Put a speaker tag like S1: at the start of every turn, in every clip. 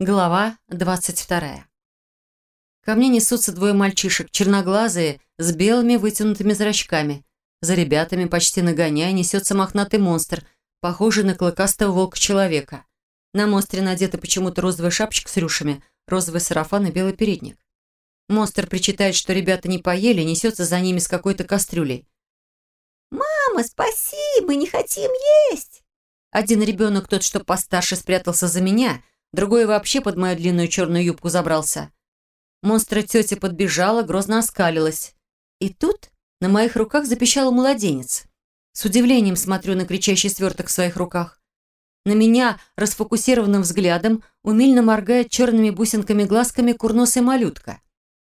S1: Глава двадцать вторая. Ко мне несутся двое мальчишек, черноглазые, с белыми вытянутыми зрачками. За ребятами, почти нагоняя, несется мохнатый монстр, похожий на клыкастого волка-человека. На монстре надета почему-то розовая шапочка с рюшами, розовый сарафан и белый передник. Монстр причитает, что ребята не поели, несется за ними с какой-то кастрюлей.
S2: «Мама, спаси, мы не хотим есть!»
S1: Один ребенок, тот, что постарше, спрятался за меня – Другой вообще под мою длинную черную юбку забрался. Монстра тетя подбежала, грозно оскалилась. И тут на моих руках запищал младенец. С удивлением смотрю на кричащий сверток в своих руках. На меня расфокусированным взглядом умильно моргает черными бусинками-глазками курносая малютка.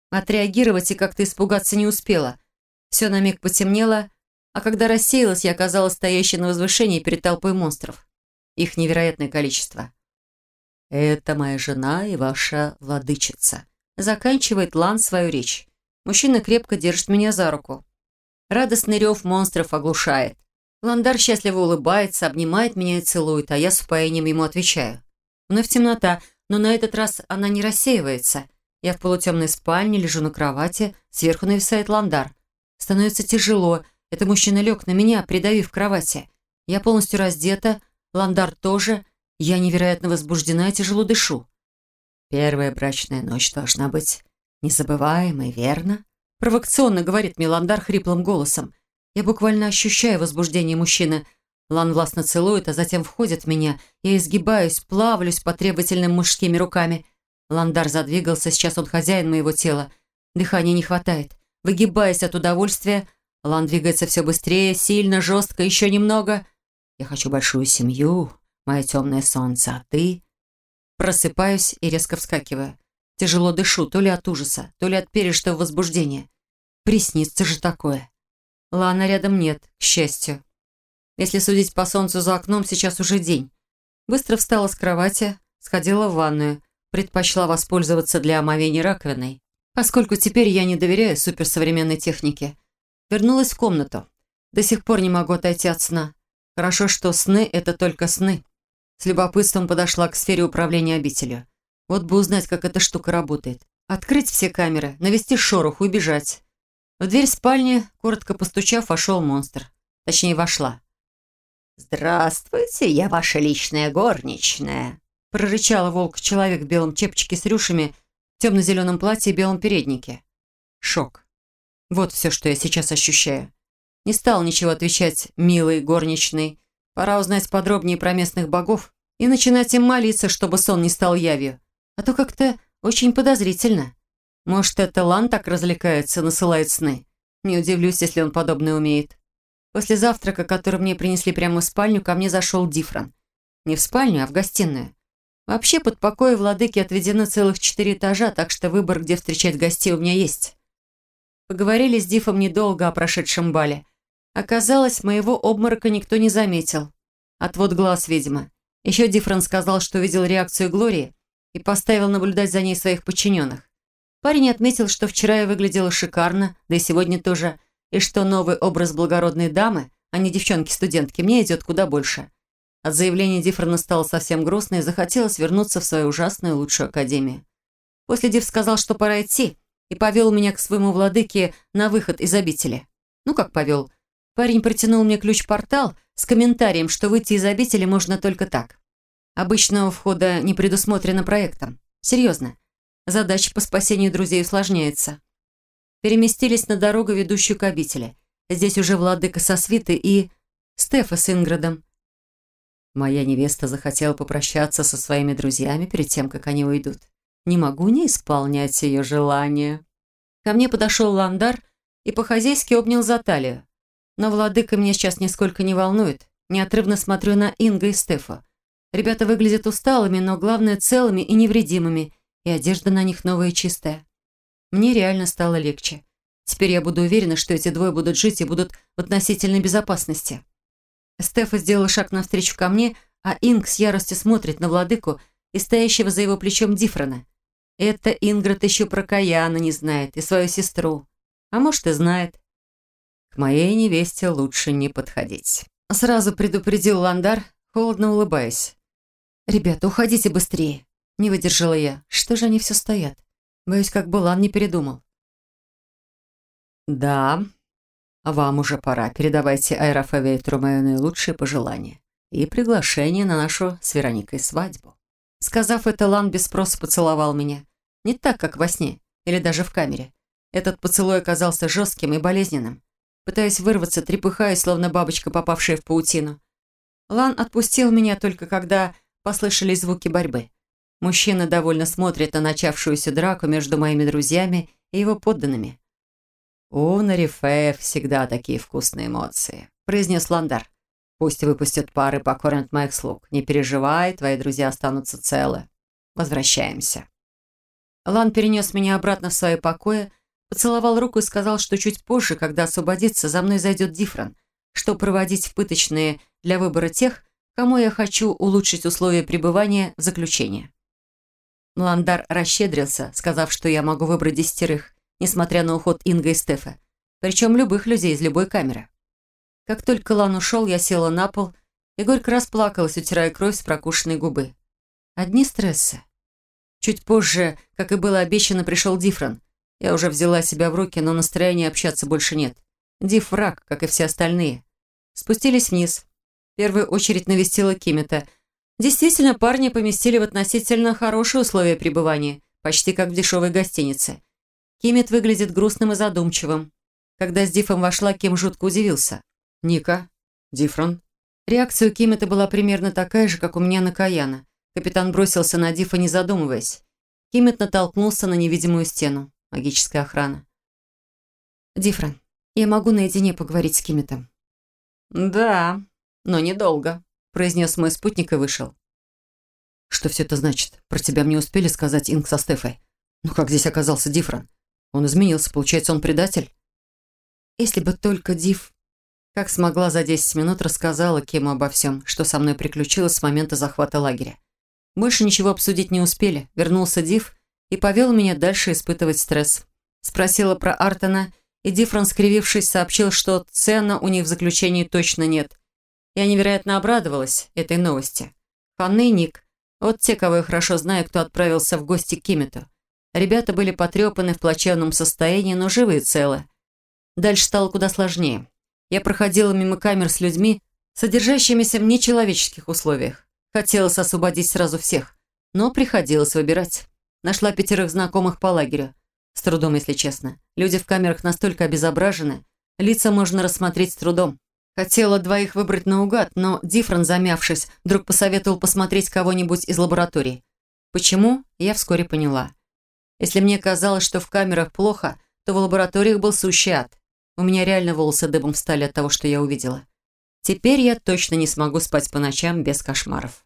S1: Отреагировать и как-то испугаться не успела. Все на миг потемнело, а когда рассеялась, я оказалась стоящей на возвышении перед толпой монстров. Их невероятное количество. «Это моя жена и ваша владычица», — заканчивает Лан свою речь. Мужчина крепко держит меня за руку. Радостный рев монстров оглушает. Ландар счастливо улыбается, обнимает меня и целует, а я с упоением ему отвечаю. Вновь темнота, но на этот раз она не рассеивается. Я в полутемной спальне, лежу на кровати, сверху нависает Ландар. Становится тяжело. Это мужчина лег на меня, придавив к кровати. Я полностью раздета, Ландар тоже — я невероятно возбуждена и тяжело дышу. «Первая брачная ночь должна быть незабываемой, верно?» Провокационно говорит Миландар хриплым голосом. Я буквально ощущаю возбуждение мужчины. Лан властно целует, а затем входит в меня. Я изгибаюсь, плавлюсь под требовательным мужскими руками. Ландар задвигался, сейчас он хозяин моего тела. Дыхания не хватает. Выгибаясь от удовольствия, Лан двигается все быстрее, сильно, жестко, еще немного. Я хочу большую семью, мое темное солнце, а ты...» Просыпаюсь и резко вскакиваю. Тяжело дышу, то ли от ужаса, то ли от пережитого возбуждения. Приснится же такое. Лана рядом нет, к счастью. Если судить по солнцу за окном, сейчас уже день. Быстро встала с кровати, сходила в ванную, предпочла воспользоваться для омовения раковиной, поскольку теперь я не доверяю суперсовременной технике. Вернулась в комнату. До сих пор не могу отойти от сна. Хорошо, что сны — это только сны. С любопытством подошла к сфере управления обителью. Вот бы узнать, как эта штука работает. Открыть все камеры, навести шорох, убежать. В дверь спальни, коротко постучав, вошел монстр. Точнее, вошла.
S2: «Здравствуйте, я ваша личная горничная»,
S1: прорычала волк-человек в белом чепчике с рюшами, темно-зеленом платье и белом переднике. Шок. Вот все, что я сейчас ощущаю. Не стал ничего отвечать, милый горничный. Пора узнать подробнее про местных богов и начинать им молиться, чтобы сон не стал явью. А то как-то очень подозрительно. Может, это Лан так развлекается, насылает сны. Не удивлюсь, если он подобное умеет. После завтрака, который мне принесли прямо в спальню, ко мне зашел Дифрон. Не в спальню, а в гостиную. Вообще, под покои владыки отведено целых четыре этажа, так что выбор, где встречать гостей, у меня есть. Поговорили с Дифом недолго о прошедшем бале. Оказалось, моего обморока никто не заметил. Отвод глаз, видимо. Еще Дифрон сказал, что видел реакцию Глории и поставил наблюдать за ней своих подчиненных. Парень отметил, что вчера я выглядела шикарно, да и сегодня тоже, и что новый образ благородной дамы, а не девчонки-студентки, мне идет куда больше. От заявления Дифрона стало совсем грустно и захотелось вернуться в свою ужасную лучшую академию. После Диф сказал, что пора идти, и повел меня к своему владыке на выход из обители. Ну, как повел – Парень протянул мне ключ-портал с комментарием, что выйти из обители можно только так. Обычного входа не предусмотрено проектом. Серьезно. Задача по спасению друзей усложняется. Переместились на дорогу, ведущую к обители. Здесь уже владыка со свитой и Стефа с Инградом. Моя невеста захотела попрощаться со своими друзьями перед тем, как они уйдут. Не могу не исполнять ее желание. Ко мне подошел Ландар и по-хозяйски обнял за талию. Но владыка меня сейчас нисколько не волнует. Неотрывно смотрю на Инга и Стефа. Ребята выглядят усталыми, но главное целыми и невредимыми, и одежда на них новая и чистая. Мне реально стало легче. Теперь я буду уверена, что эти двое будут жить и будут в относительной безопасности. Стефа сделала шаг навстречу ко мне, а Инг с яростью смотрит на владыку и стоящего за его плечом Дифрона. Это Ингрид еще про Каяна не знает и свою сестру. А может, и знает. К моей невесте лучше не подходить. Сразу предупредил Ландар, холодно улыбаясь. «Ребята, уходите быстрее. Не выдержала я. Что же они все стоят? Боюсь, как Булан не передумал. «Да, вам уже пора. Передавайте Айрафа Вейтру мое наилучшее пожелание и приглашение на нашу с Вероникой свадьбу». Сказав это, Лан без спроса поцеловал меня. Не так, как во сне или даже в камере. Этот поцелуй оказался жестким и болезненным. Пытаясь вырваться, трепыхаясь, словно бабочка, попавшая в паутину. Лан отпустил меня только когда послышались звуки борьбы. Мужчина довольно смотрит на начавшуюся драку между моими друзьями и его подданными. «У Нарифеев всегда такие вкусные эмоции», – произнес Ландар. «Пусть выпустят пары, покормят моих слуг. Не переживай, твои друзья останутся целы. Возвращаемся». Лан перенес меня обратно в свои покои, поцеловал руку и сказал, что чуть позже, когда освободится, за мной зайдет Дифрон, что проводить в пыточные для выбора тех, кому я хочу улучшить условия пребывания в заключении. Ландар расщедрился, сказав, что я могу выбрать десятерых, несмотря на уход Инга и Стефа, причем любых людей из любой камеры. Как только Лан ушел, я села на пол и горько расплакалась, утирая кровь с прокушенной губы. Одни стрессы. Чуть позже, как и было обещано, пришел Дифрон. Я уже взяла себя в руки, но настроения общаться больше нет. Диф враг, как и все остальные. Спустились вниз. В первую очередь навестила Кимета. Действительно, парни поместили в относительно хорошие условия пребывания, почти как в дешевой гостинице. Кимет выглядит грустным и задумчивым. Когда с Дифом вошла, Ким жутко удивился. «Ника? Дифрон?» Реакция у Кимета была примерно такая же, как у меня на Каяна. Капитан бросился на Дифа, не задумываясь. Кимет натолкнулся на невидимую стену. Магическая охрана. «Дифрон, я могу наедине поговорить с Киметом?» «Да, но недолго», – произнес мой спутник и вышел. «Что все это значит? Про тебя мне успели сказать Инг со Стефой? Ну как здесь оказался Дифрон?» Он изменился, получается, он предатель? Если бы только Див, как смогла за 10 минут, рассказала Кему обо всем, что со мной приключилось с момента захвата лагеря. Больше ничего обсудить не успели. Вернулся Див и повел меня дальше испытывать стресс. Спросила про Артона, и Дифрон, скривившись, сообщил, что цена у них в заключении точно нет. Я невероятно обрадовалась этой новости. Фанны и Ник, вот те, кого я хорошо знаю, кто отправился в гости к Кимету. Ребята были потрепаны в плачевном состоянии, но живы и целы. Дальше стало куда сложнее. Я проходила мимо камер с людьми, содержащимися в нечеловеческих условиях. Хотелось освободить сразу всех, но приходилось выбирать. Нашла пятерых знакомых по лагерю. С трудом, если честно. Люди в камерах настолько обезображены, лица можно рассмотреть с трудом. Хотела двоих выбрать наугад, но Дифрон, замявшись, вдруг посоветовал посмотреть кого-нибудь из лаборатории. Почему, я вскоре поняла. Если мне казалось, что в камерах плохо, то в лабораториях был сущий ад. У меня реально волосы дыбом встали от того, что я увидела. Теперь я точно не смогу спать по ночам без кошмаров.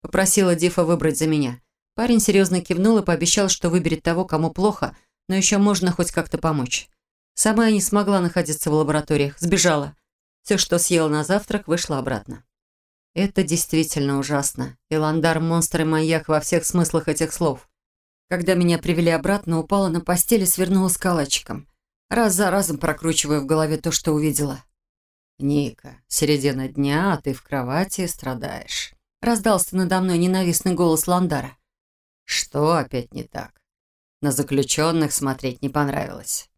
S1: Попросила Дифа выбрать за меня. Парень серьезно кивнул и пообещал, что выберет того, кому плохо, но еще можно хоть как-то помочь. Сама я не смогла находиться в лабораториях, сбежала. Все, что съела на завтрак, вышло обратно. Это действительно ужасно. Иландар – монстр и маньяк во всех смыслах этих слов. Когда меня привели обратно, упала на постель и свернулась калачиком. Раз за разом прокручивая в голове то, что увидела. «Ника, середина дня, а ты в кровати страдаешь», — раздался надо мной ненавистный голос Ландара. «Что опять не так? На заключенных смотреть не понравилось».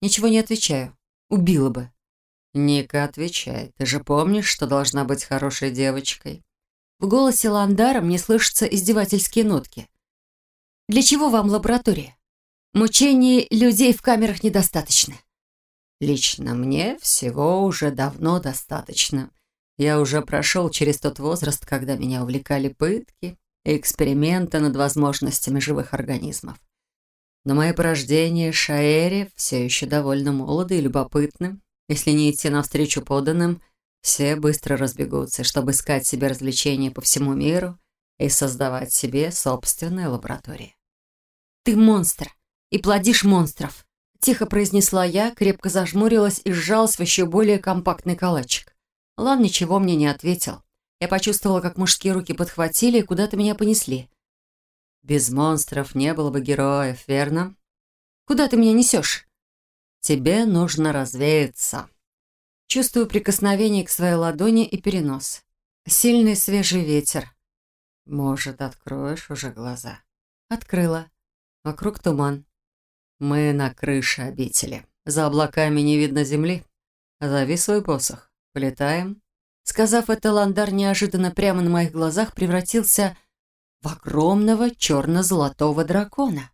S1: «Ничего не отвечаю. Убила бы». «Ника, отвечай. Ты же помнишь, что должна быть хорошей девочкой?» В голосе Ландара мне слышатся издевательские нотки. Для чего вам лаборатория? Мучений людей в камерах недостаточно. Лично мне всего уже давно достаточно. Я уже прошел через тот возраст, когда меня увлекали пытки и эксперименты над возможностями живых организмов. Но мои порождения Шаэри все еще довольно молоды и любопытны. Если не идти навстречу поданным, все быстро разбегутся, чтобы искать себе развлечения по всему миру и создавать себе собственные лаборатории. «Ты монстр и плодишь монстров», – тихо произнесла я, крепко зажмурилась и сжалась в еще более компактный калачик. Лан ничего мне не ответил. Я почувствовала, как мужские руки подхватили и куда-то меня понесли. «Без монстров не было бы героев, верно?» «Куда ты меня несешь?» «Тебе нужно развеяться». Чувствую прикосновение к своей ладони и перенос. Сильный свежий ветер. «Может, откроешь уже глаза?» Открыла. Вокруг туман. «Мы на крыше обители. За облаками не видно земли. Зови свой посох. Полетаем». Сказав это, Ландар неожиданно прямо на моих глазах превратился в огромного черно-золотого дракона.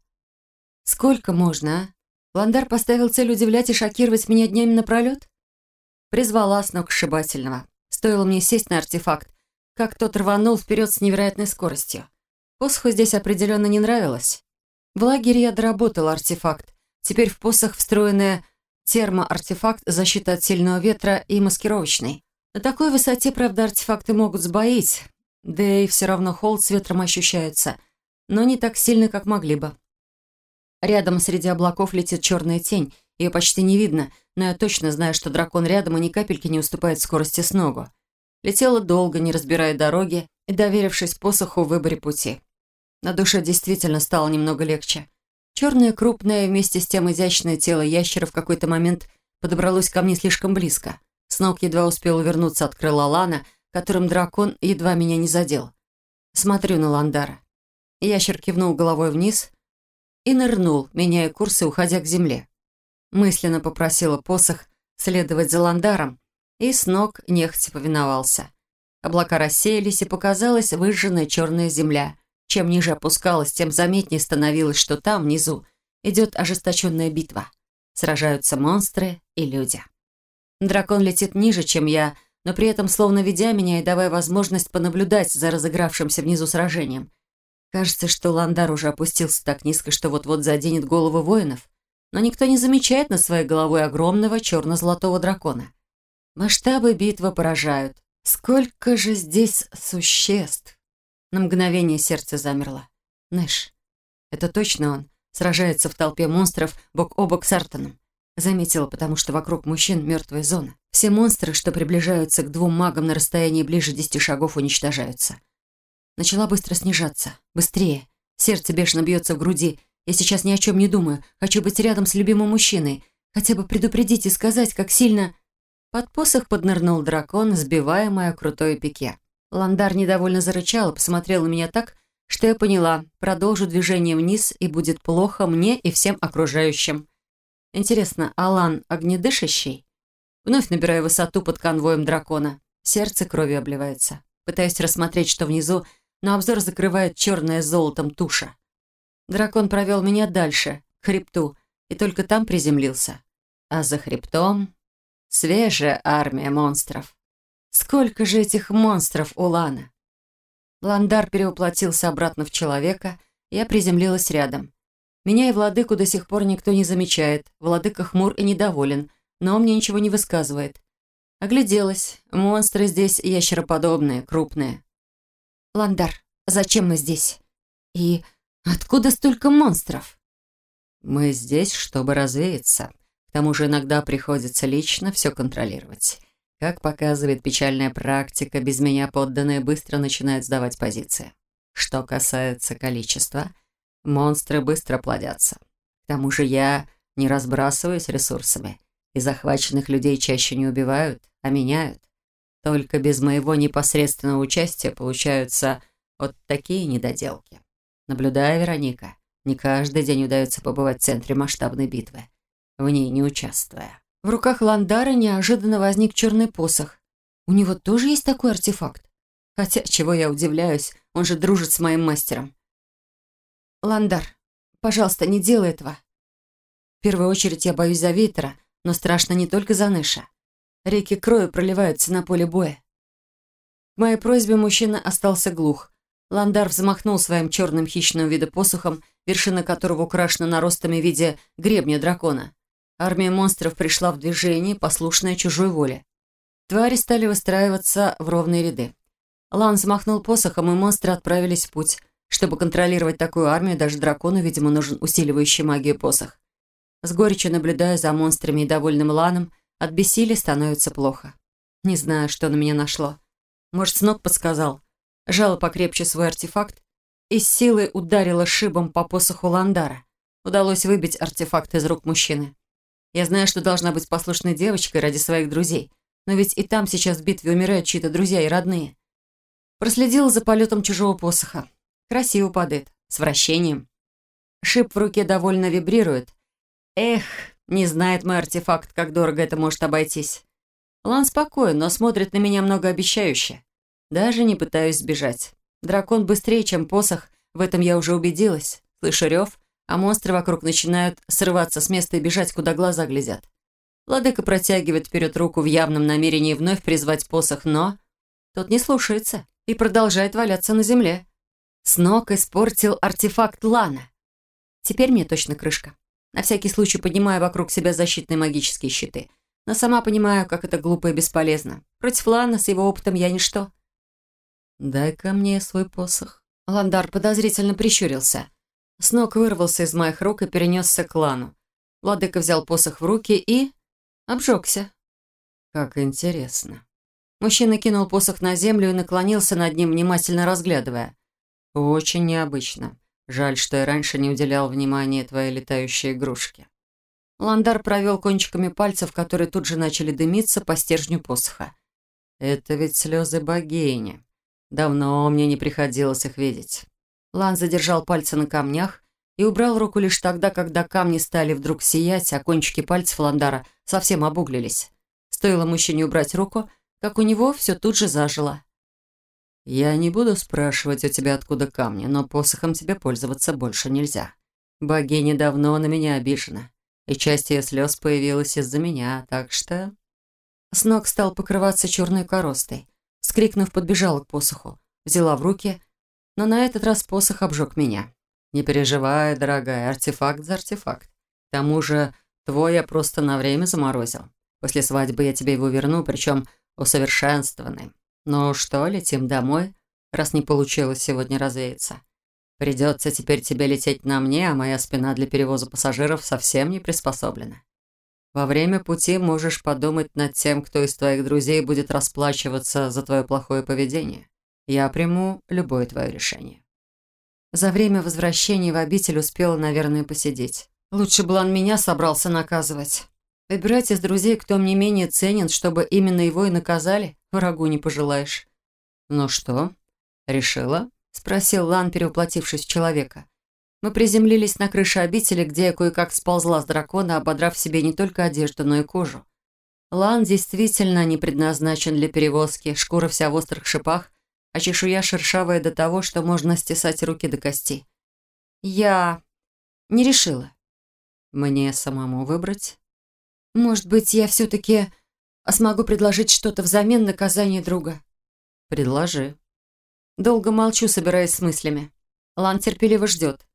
S1: «Сколько можно, а? Ландар поставил цель удивлять и шокировать меня днями напролет?» Призвала сногсшибательного. Стоило мне сесть на артефакт, как тот рванул вперед с невероятной скоростью. Посоху здесь определенно не нравилось. В лагере я доработала артефакт. Теперь в посох встроенная термоартефакт, защита от сильного ветра и маскировочный. На такой высоте, правда, артефакты могут сбоить, да и все равно холод с ветром ощущается, но не так сильно, как могли бы. Рядом среди облаков летит черная тень, ее почти не видно, но я точно знаю, что дракон рядом и ни капельки не уступает скорости с ногу. Летела долго, не разбирая дороги и доверившись посоху в выборе пути. На душе действительно стало немного легче. Черное, крупное, вместе с тем изящное тело ящера в какой-то момент подобралось ко мне слишком близко. Сног едва успел увернуться от крыла Лана, которым дракон едва меня не задел. Смотрю на Ландара. Ящер кивнул головой вниз и нырнул, меняя курс и уходя к земле. Мысленно попросила посох следовать за Ландаром, и с ног нехотя повиновался. Облака рассеялись, и показалась выжженная черная земля. Чем ниже опускалась, тем заметнее становилось, что там, внизу, идет ожесточенная битва. Сражаются монстры и люди. Дракон летит ниже, чем я, но при этом словно ведя меня и давая возможность понаблюдать за разыгравшимся внизу сражением. Кажется, что Ландар уже опустился так низко, что вот-вот заденет головы воинов, но никто не замечает над своей головой огромного черно-золотого дракона. Масштабы битвы поражают. Сколько же здесь существ! На мгновение сердце замерло. Нэш. Это точно он. Сражается в толпе монстров бок о бок с Артоном. Заметила, потому что вокруг мужчин мертвая зона. Все монстры, что приближаются к двум магам на расстоянии ближе десяти шагов, уничтожаются. Начала быстро снижаться. Быстрее. Сердце бешено бьется в груди. Я сейчас ни о чем не думаю. Хочу быть рядом с любимым мужчиной. Хотя бы предупредить и сказать, как сильно... Под посох поднырнул дракон, сбивая мое крутое пике. Ландар недовольно зарычал и посмотрел на меня так, что я поняла, продолжу движение вниз, и будет плохо мне и всем окружающим. Интересно, Алан огнедышащий? Вновь набираю высоту под конвоем дракона. Сердце кровью обливается. Пытаюсь рассмотреть, что внизу, но обзор закрывает черная золотом туша. Дракон провел меня дальше, к хребту, и только там приземлился. А за хребтом свежая армия монстров. Сколько же этих монстров у Лана? Ландар перевоплотился обратно в человека, я приземлилась рядом. Меня и владыку до сих пор никто не замечает. Владыка хмур и недоволен, но он мне ничего не высказывает. Огляделась. Монстры здесь ящероподобные, крупные. «Ландар, зачем мы здесь? И откуда столько монстров?»
S3: «Мы здесь, чтобы развеяться. К тому же иногда приходится лично все контролировать. Как показывает печальная практика, без меня подданные быстро начинают сдавать позиции. Что касается количества...» Монстры быстро плодятся. К тому же я не разбрасываюсь ресурсами, и захваченных людей чаще не убивают, а меняют. Только без моего непосредственного участия получаются вот такие недоделки. Наблюдая, Вероника, не каждый день удается побывать в центре масштабной битвы, в ней не участвуя.
S1: В руках Ландара неожиданно возник черный посох. У него тоже есть такой артефакт? Хотя, чего я удивляюсь, он же дружит с моим мастером. «Ландар, пожалуйста, не делай этого». В первую очередь я боюсь за Вейтера, но страшно не только за Нэша. Реки крови проливаются на поле боя. К моей просьбе мужчина остался глух. Ландар взмахнул своим черным хищным вида посохом, вершина которого украшена наростами в виде гребня дракона. Армия монстров пришла в движение, послушная чужой воле. Твари стали выстраиваться в ровные ряды. Лан взмахнул посохом, и монстры отправились в путь – чтобы контролировать такую армию, даже дракону, видимо, нужен усиливающий магию посох. С горечью наблюдая за монстрами и довольным Ланом, от бессилия становится плохо. Не знаю, что на меня нашло. Может, Снок подсказал. Жало покрепче свой артефакт и с силой ударила шибом по посоху Ландара. Удалось выбить артефакт из рук мужчины. Я знаю, что должна быть послушной девочкой ради своих друзей, но ведь и там сейчас в битве умирают чьи-то друзья и родные. Проследила за полетом чужого посоха. Красиво падает, с вращением. Шип в руке довольно вибрирует. Эх, не знает мой артефакт, как дорого это может обойтись. Лан спокоен, но смотрит на меня многообещающе. Даже не пытаюсь сбежать. Дракон быстрее, чем посох, в этом я уже убедилась. Слышу рев, а монстры вокруг начинают срываться с места и бежать, куда глаза глядят. Владыка протягивает вперед руку в явном намерении вновь призвать посох, но... Тот не слушается и продолжает валяться на земле. С ног испортил артефакт Лана. Теперь мне точно крышка. На всякий случай поднимаю вокруг себя защитные магические щиты. Но сама понимаю, как это глупо и бесполезно. Против Лана с его опытом я ничто.
S3: «Дай-ка мне свой посох».
S1: Ландар подозрительно прищурился. С ног вырвался из моих рук и перенесся к Лану. Владыка взял посох в руки и... обжегся.
S3: «Как интересно».
S1: Мужчина кинул посох на землю и наклонился над ним, внимательно разглядывая.
S3: «Очень необычно. Жаль, что я раньше не уделял внимания твоей летающей игрушке».
S1: Ландар провел кончиками пальцев, которые тут же начали дымиться по стержню посоха.
S3: «Это ведь слезы богини. Давно мне не приходилось их видеть».
S1: Лан задержал пальцы на камнях и убрал руку лишь тогда, когда камни стали вдруг сиять, а кончики пальцев Ландара совсем обуглились. Стоило мужчине убрать руку, как у него все тут же зажило.
S3: «Я не буду спрашивать у тебя, откуда камни, но посохом тебе пользоваться больше нельзя. Богиня давно на меня обижена, и часть ее слез появилась из-за меня, так что...»
S1: С ног стал покрываться черной коростой. Скрикнув, подбежала к посоху, взяла в руки, но на этот раз посох обжег меня.
S3: «Не переживай, дорогая, артефакт за артефакт. К тому же твой я просто на время заморозил. После свадьбы я тебе его верну, причем усовершенствованный. «Ну что, летим домой, раз не получилось сегодня развеяться? Придется теперь тебе лететь на мне, а моя спина для перевоза пассажиров совсем не приспособлена. Во время пути можешь подумать над тем, кто из твоих друзей будет расплачиваться за твое плохое поведение. Я приму любое твое решение».
S1: За время возвращения в обитель успела, наверное, посидеть. Лучше бы он меня собрался наказывать. Выбирать из друзей, кто мне менее ценен, чтобы именно его и наказали, врагу не пожелаешь.
S3: «Ну что, решила?»
S1: – спросил Лан, перевоплотившись в человека. Мы приземлились на крыше обители, где я кое-как сползла с дракона, ободрав себе не только одежду, но и кожу. Лан действительно не предназначен для перевозки, шкура вся в острых шипах, а чешуя шершавая до того, что можно стесать руки до кости. Я не решила.
S3: Мне самому выбрать?
S1: Может быть, я все-таки смогу предложить что-то взамен наказания друга?
S3: Предложи.
S1: Долго молчу, собираясь с мыслями. Лан терпеливо ждет.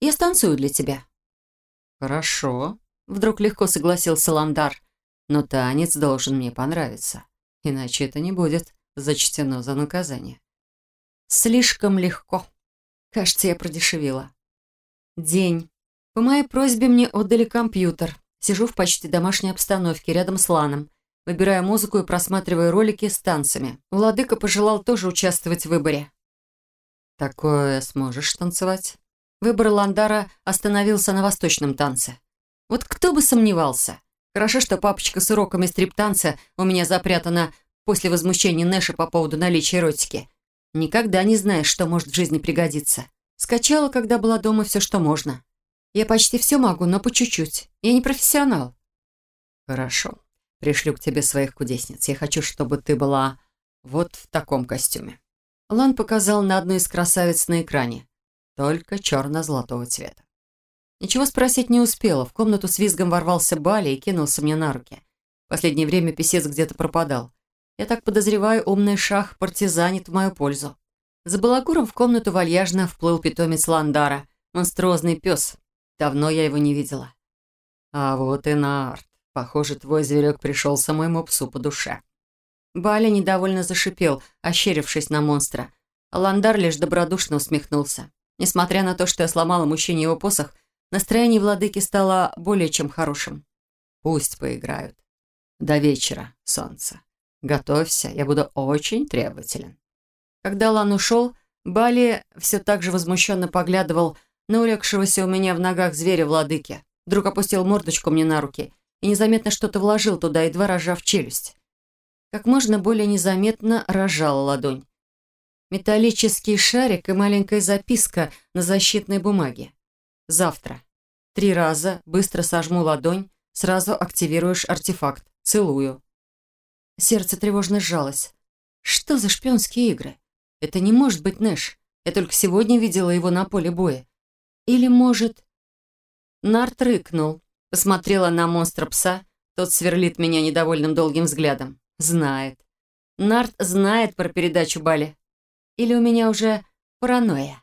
S1: Я станцую для тебя.
S3: Хорошо.
S1: Вдруг легко согласился Ландар.
S3: Но танец должен мне понравиться. Иначе это не будет зачтено за наказание.
S1: Слишком легко. Кажется, я продешевила. День. По моей просьбе мне отдали компьютер. Сижу в почти домашней обстановке, рядом с Ланом. Выбираю музыку и просматриваю ролики с танцами. Владыка пожелал тоже участвовать в выборе.
S3: «Такое сможешь танцевать?»
S1: Выбор Ландара остановился на восточном танце. Вот кто бы сомневался. Хорошо, что папочка с уроками стрип-танца у меня запрятана после возмущения Нэша по поводу наличия эротики. Никогда не знаешь, что может в жизни пригодиться. Скачала, когда была дома, все, что можно. Я почти все могу, но по чуть-чуть. Я не профессионал.
S3: Хорошо. Пришлю к тебе своих кудесниц. Я хочу, чтобы ты была вот в таком костюме.
S1: Лан показал на одну из красавиц на экране.
S3: Только черно-золотого цвета.
S1: Ничего спросить не успела. В комнату с визгом ворвался Бали и кинулся мне на руки. В последнее время писец где-то пропадал. Я так подозреваю, умный шах партизанит в мою пользу. За балагуром в комнату вальяжно вплыл питомец Ландара. Монструозный пес, Давно я его не видела.
S3: А вот и Нарт. Похоже, твой зверек пришелся моему псу по душе.
S1: Баля недовольно зашипел, ощерившись на монстра. Ландар лишь добродушно усмехнулся. Несмотря на то, что я сломала мужчине его посох, настроение владыки стало более чем хорошим.
S3: Пусть поиграют. До вечера, солнце. Готовься, я буду очень требователен.
S1: Когда Лан ушел, Бали все так же возмущенно поглядывал на улегшегося у меня в ногах зверя владыки. Вдруг опустил мордочку мне на руки и незаметно что-то вложил туда, едва рожав челюсть. Как можно более незаметно рожала ладонь. Металлический шарик и маленькая записка на защитной бумаге. Завтра. Три раза быстро сожму ладонь, сразу активируешь артефакт. Целую. Сердце тревожно сжалось. Что за шпионские игры? Это не может быть Нэш. Я только сегодня видела его на поле боя. Или, может... Нарт рыкнул. Посмотрела на монстра пса. Тот сверлит меня недовольным долгим взглядом. Знает. Нарт знает про передачу Бали. Или у меня уже паранойя?